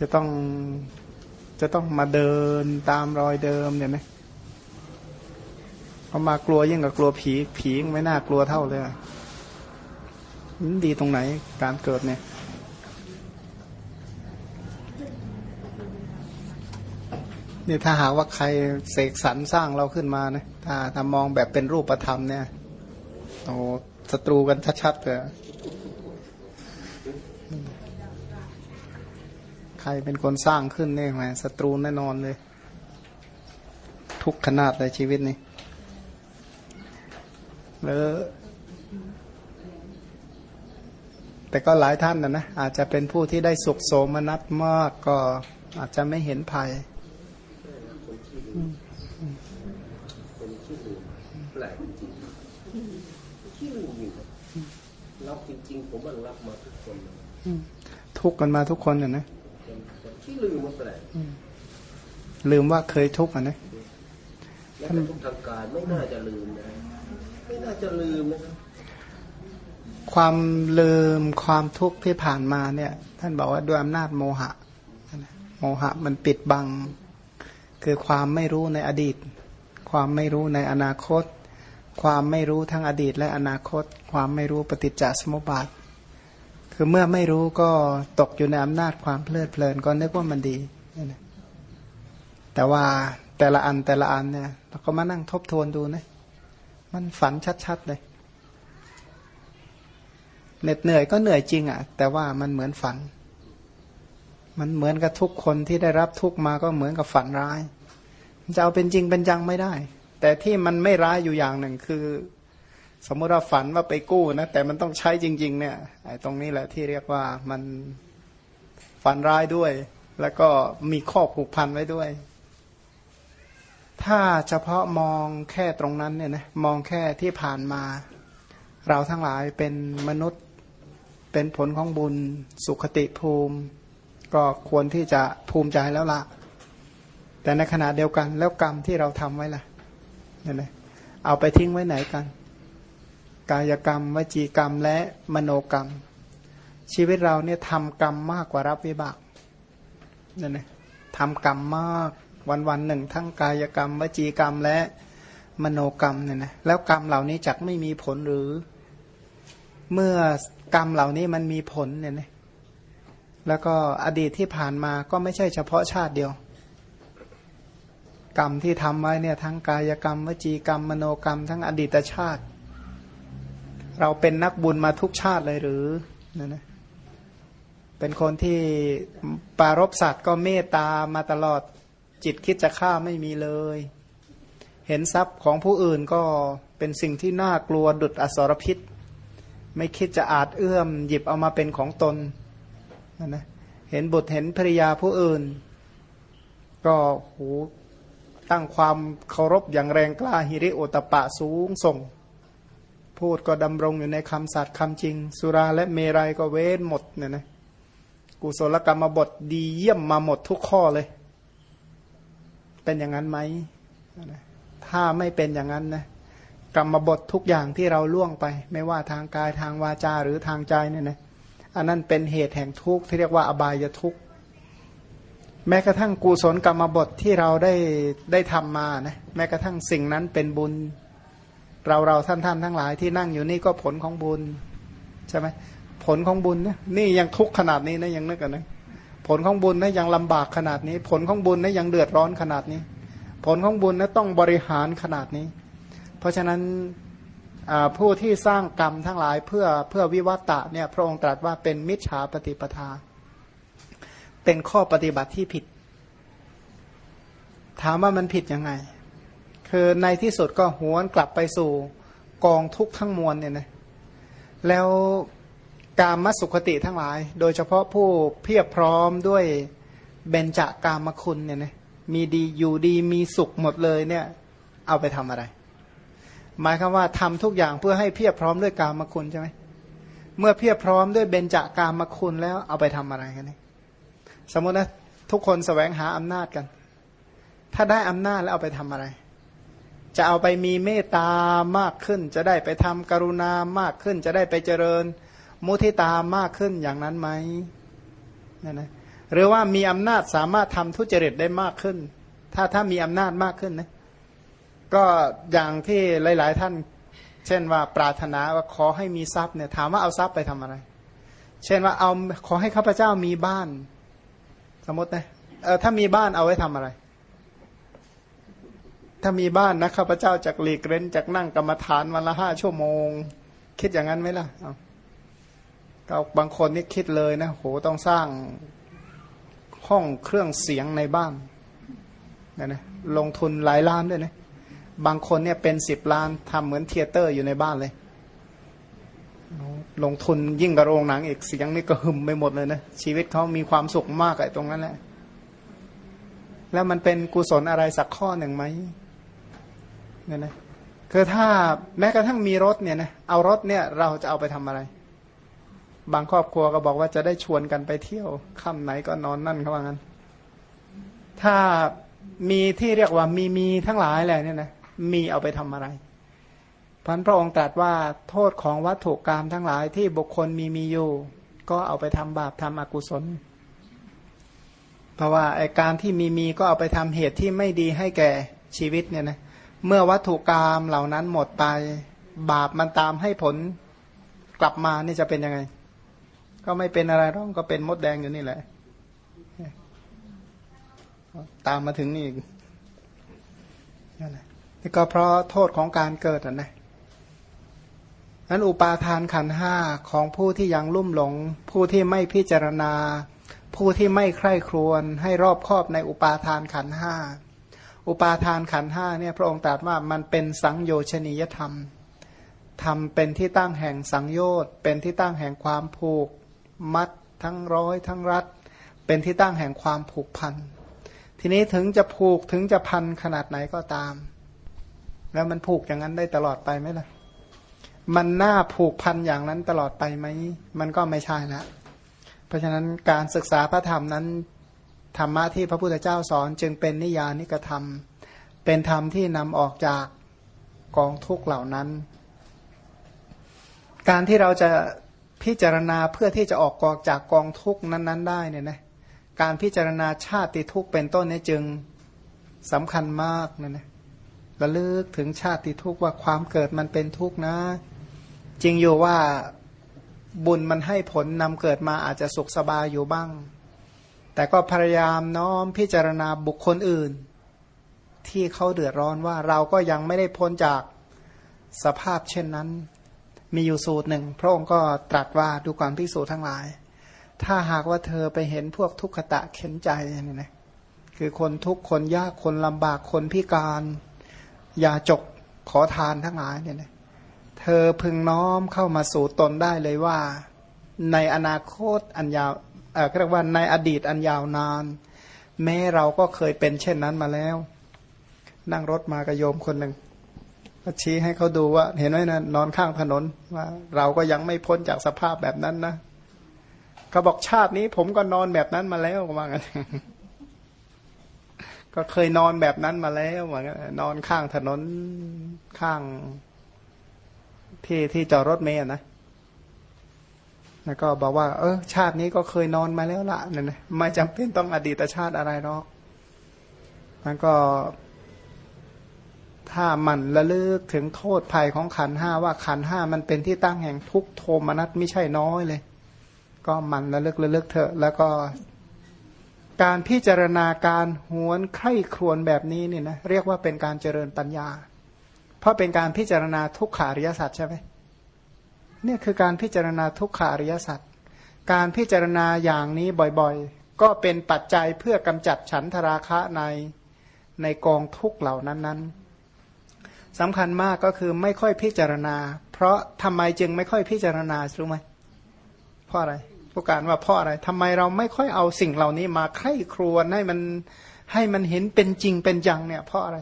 จะต้องจะต้องมาเดินตามรอยเดิมเนี่ยนะเขามากลัวยิ่งกับกลัวผีผีไม่น่ากลัวเท่าเลยมันดีตรงไหนการเกิดเนี่ยนี่ถ้าหากว่าใครเสกสรรสร้างเราขึ้นมานะถ้าถ้ามองแบบเป็นรูปธรรมเนี่ยโอ้ศัตรูกันชัดๆเลยใค รเป็นคนสร้างขึ้นเนี่ยหมศัตรูแน่นอนเลย ทุกขนาดในชีวิตนี้แล้วแต่ก็หลายท่านนะนะอาจจะเป็นผู้ที่ได้สุขโสมนัสมากก็อาจจะไม่เห็นภัยเป็นที่ลืมแปลกจริงที่ลืมจริงครับจริงๆผมารับมาทุกคนทุกกันมาทุกคนอะนะ ที่ลืมมาแปลกลืมว่าเคยทุกข์อะนะท่านทุกทางการไม่น่าจะลืมนะไม่น่าจะลืมนะครับความลืมความทุกข์ที่ผ่านมาเนี่ย ท่านบอกว่าด้วยอำนาจโมหะโมหะมันปิดบัง คือความไม่รู้ในอดีต ความไม่รู้ในอนาคต ความไม่รู้ทั้งอดีตและอนาคต ความไม่รู้ปฏิจจสมุปบาท คือเมื่อไม่รู้ก็ตกอยู่ในอำนาจความเพลิดเพลินก็นึกว่ามันดี แต่ว่าแต่ละอันแต่ละอันเนี่ยเราก็มานั่งทบทวนดูนะ มันฝันชัดๆเลยเหน็ดเหนื่อยก็เหนื่อยจริงอะ่ะ แต่ว่ามันเหมือนฝัน มันเหมือนกับทุกคนที่ได้รับทุกมาก็เหมือนกับฝันร้ายจะเอาเป็นจริงเป็นจังไม่ได้ แต่ที่มันไม่ร้ายอยู่อย่างหนึ่งคือ สมมติว่าฝันว่าไปกู้นะแต่มันต้องใช้จริง ๆ เนี่ยไอ้ตรงนี้แหละที่เรียกว่ามันฝันร้ายด้วย แล้วก็มีข้อผูกพันไว้ด้วย ถ้าเฉพาะมองแค่ตรงนั้นเนี่ยนะมองแค่ที่ผ่านมา เราทั้งหลายเป็นมนุษย์เป็นผลของบุญสุขติภูมิ ก็ควรที่จะภูมิใจแล้วละแต่ในขณะเดียวกันแล้วกรรมที่เราทำไว้ล่ะเนี่ยนะเอาไปทิ้งไว้ไหนกัน กายกรรม วจีกรรมและมโนกรรม ชีวิตเราเนี่ยทำกรรมมากกว่ารับวิบากเนี่ยนะทำกรรมมากวันวันหนึ่ง ทั้งกายกรรม วจีกรรมและมโนกรรมเนี่ยนะแล้วกรรมเหล่านี้จักไม่มีผลหรือ เมื่อกรรมเหล่านี้มันมีผลเนี่ยนะแล้วก็อดีตที่ผ่านมาก็ไม่ใช่เฉพาะชาติเดียว กรรมที่ทำไว้เนี่ยทั้งกายกรรม วจีกรรม มโนกรรม ทั้งอดีตชาติ เราเป็นนักบุญมาทุกชาติเลยหรือนั่นะเป็นคนที่ปารบสัตว์ก็เมตตามาตลอดจิตคิดจะฆ่าไม่มีเลย เห็นทรัพย์ของผู้อื่นก็เป็นสิ่งที่น่ากลัวดุดอสรพิษ ไม่คิดจะอาจเอื้อมหยิบเอามาเป็นของตนนั่นนะเห็นบุตรเห็นภริยาผู้อื่น ก็หูตั้งความเคารพอย่างแรงกล้าฮิริโอตปะสูงส่ง พูดก็ดำรงอยู่ในคำสัตย์คำจริง สุราและเมรัยก็เว้นหมดเนี่ยนะกุศลกรรมบทดีเยี่ยมมาหมดทุกข้อเลย เป็นอย่างนั้นไหมถ้าไม่เป็นอย่างนั้นนะกรรมบททุกอย่างที่เราล่วงไป ไม่ว่าทางกายทางวาจาหรือทางใจเนี่ยนะอันนั้นเป็นเหตุแห่งทุกข์ที่เรียกว่าอบายทุกข์แม้กระทั่งกุศลกรรมบทที่เราได้ได้ทำมานะแม้กระทั่งสิ่งนั้นเป็นบุญ เราเราท่านท่านทั้งหลายที่นั่งอยู่นี่ก็ผลของบุญใช่ไหมผลของบุญนะนี่ยังทุกข์ขนาดนี้นะยังนึกกันนะผลของบุญนะยังลำบากขนาดนี้ ผลของบุญนะยังเดือดร้อนขนาดนี้ ผลของบุญนะต้องบริหารขนาดนี้ เพราะฉะนั้นผู้ที่สร้างกรรมทั้งหลายเพื่อเพื่อวิวัตะเนี่ยพระองค์ตรัสว่าเป็นมิจฉาปฏิปทา เป็นข้อปฏิบัติที่ผิด ถามว่ามันผิดยังไง คือในที่สุดก็หวนกลับไปสู่กองทุกข์ทั้งมวลเนี่ยนะแล้วการมสุขติทั้งหลาย โดยเฉพาะผู้เพียบพร้อมด้วยเบญจากามคุณเนี่ยนะมีดีอยู่ดีมีสุขหมดเลยเนี่ย เอาไปทำอะไร หมายคือว่าทำทุกอย่างเพื่อให้เพียบพร้อมด้วยกามคุณใช่ไหมเมื่อเพียบพร้อมด้วยเบญจากามคุณแล้วเอาไปทำอะไรกันนี่สมมตินะทุกคนสแสวงหาอำนาจกัน ถ้าได้อำนาจแล้วเอาไปทำอะไร จะเอาไปมีเมตตามากขึ้น จะได้ไปทำกรุณามากขึ้น จะได้ไปเจริญ มุทิตามากขึ้นอย่างนั้นไหมนั่นนะหรือว่ามีอำนาจสามารถทำทุจริตได้มากขึ้น ถ้าถ้ามีอำนาจมากขึ้นนะก็อย่างที่หลาย ๆ ท่าน เช่นว่าปรารถนาว่าขอให้มีทรัพย์เนี่ยถามว่าเอาทรัพย์ไปทำอะไร เช่นว่าเอาขอให้ข้าพเจ้ามีบ้าน สมมตินะเออถ้ามีบ้านเอาไว้ทำอะไร ถ้ามีบ้านนะข้าพเจ้าจากหลีกเร้นจากนั่งกรรมฐานวันละห้าชั่วโมง คิดอย่างนั้นไหมล่ะก็บางคนนี่คิดเลยนะโหต้องสร้างห้องเครื่องเสียงในบ้านนะนะลงทุนหลายล้านด้วยนะบางคนเนี่ยเป็นสิบล้านทำเหมือน theater อยู่ในบ้านเลย ลงทุนยิ่งกว่าโรงหนังอีกเสียงนี่ก็หึ่มไปหมดเลยนะชีวิตเขามีความสุขมากไอ้ตรงนั้นแหละแล้วมันเป็นกุศลอะไรสักข้อหนึ่งไหม เนี่ยนะคือถ้าแม้กระทั่งมีรถเนี่ยนะเอารถเนี่ยเราจะเอาไปทำอะไร บางครอบครัวก็บอกว่าจะได้ชวนกันไปเที่ยวค่ำไหนก็นอนนั่นเขาว่างั้น ถ้ามีที่เรียกว่ามีมีทั้งหลายแหละเนี่ยนะมีเอาไปทำอะไรพันพระองค์ตรัสว่าโทษของวัตถุกรรมทั้งหลายที่บุคคลมีมีอยู่ ก็เอาไปทำบาปทำอกุศล เพราะว่าไอการที่มีมีก็เอาไปทำเหตุที่ไม่ดีให้แก่ชีวิตเนี่ยนะ เมื่อวัตถุกรรมเหล่านั้นหมดไป บาปมันตามให้ผลกลับมานี่จะเป็นยังไง ก็ไม่เป็นอะไรร่องก็เป็นมดแดงอยู่นี่แหละ ตามมาถึงนี่นั่นแหละนี่ก็เพราะโทษของการเกิดนะนั้นอุปาทานขันห้าของผู้ที่ยังลุ่มหลง ผู้ที่ไม่พิจารณา ผู้ที่ไม่ใคร่ครวญให้รอบครอบในอุปาทานขันห้า อุปาทานขันห้าเนี่ยพระองค์ตรัสว่ามันเป็นสังโยชนียธรรมทำเป็นที่ตั้งแห่งสังโยชน์เป็นที่ตั้งแห่งความผูกมัดทั้งร้อยทั้งรัด เป็นที่ตั้งแห่งความผูกพัน ทีนี้ถึงจะผูกถึงจะพันขนาดไหนก็ตาม แล้วมันผูกอย่างนั้นได้ตลอดไปไหมล่ะ มันน่าผูกพันอย่างนั้นตลอดไปไหม มันก็ไม่ใช่ล้วเพราะฉะนั้นการศึกษาพระธรรมนั้น ธรรมะที่พระพุทธเจ้าสอนจึงเป็นนิยานิกธรรม เป็นธรรมที่นำออกจากกองทุกเหล่านั้น การที่เราจะพิจารณาเพื่อที่จะออกกอจากกองทุกนั้น ๆ ได้เนี่ยนะการพิจารณาชาติทุกเป็นต้นนี้จึงสำคัญมากนะนะระลึกถึงชาติทุกว่าความเกิดมันเป็นทุกนะ จริงอยู่ว่าบุญมันให้ผลนำเกิดมาอาจจะสุขสบายอยู่บ้าง แต่ก็พยายามน้อมพิจารณาบุคคลอื่น ที่เขาเดือดร้อนว่าเราก็ยังไม่ได้พ้นจากสภาพเช่นนั้น มีอยู่สูตรหนึ่ง พระองค์ก็ตรัสว่าดูก่อนพิสูจทั้งหลาย ถ้าหากว่าเธอไปเห็นพวกทุกขตะเข็นใจนี่นะคือคนทุกคนยากคนลำบากคนพิการยาจกขอทานทั้งหลายเนี่ยนะเธอพึงน้อมเข้ามาสู่ตนได้เลยว่า ในอนาคตอันยาว เออเรียกว่าในอดีตอันยาวนาน แม้เราก็เคยเป็นเช่นนั้นมาแล้ว นั่งรถมากระโยมคนหนึ่งก็ชี้ให้เขาดูว่า เห็นไหมนะนอนข้างถนนว่า เราก็ยังไม่พ้นจากสภาพแบบนั้นนะเขาบอกชาตินี้ผมก็นอนแบบนั้นมาแล้วว่างั้นก็เคยนอนแบบนั้นมาแล้วเหมือนนอนข้างถนนข้างที่ที่จอดรถเมย์นะ แล้วก็บอกว่า เออชาตินี้ก็เคยนอนมาแล้วละเนี่ยนะไม่จำเป็นต้องอดีตชาติอะไรหรอกมันก็ ถ้ามันระลึกถึงโทษภัยของขันห้าว่าขันห้ามันเป็นที่ตั้งแห่งทุกโทมนัสไม่ใช่น้อยเลย ก็มันระลึกระลึกเถอะ แล้วก็การพิจารณาการหวนไข้ครวนแบบนี้เนี่ยนะเรียกว่าเป็นการเจริญปัญญา เพราะเป็นการพิจารณาทุกขาริยสัจใช่ไหม เนี่ยคือการพิจารณาทุกขาริยสัจการพิจารณาอย่างนี้บ่อยๆ ก็เป็นปัจจัยเพื่อกำจัดฉันทราคะในในกองทุกเหล่านั้นๆสำคัญมากก็คือไม่ค่อยพิจารณา เพราะทำไมจึงไม่ค่อยพิจารณารู้ไหมเพราะอะไรผู้การว่าเพราะอะไรทำไมเราไม่ค่อยเอาสิ่งเหล่านี้มาไข้ครวนให้มันให้มันเห็นเป็นจริงเป็นจังเนี่ยเพราะอะไร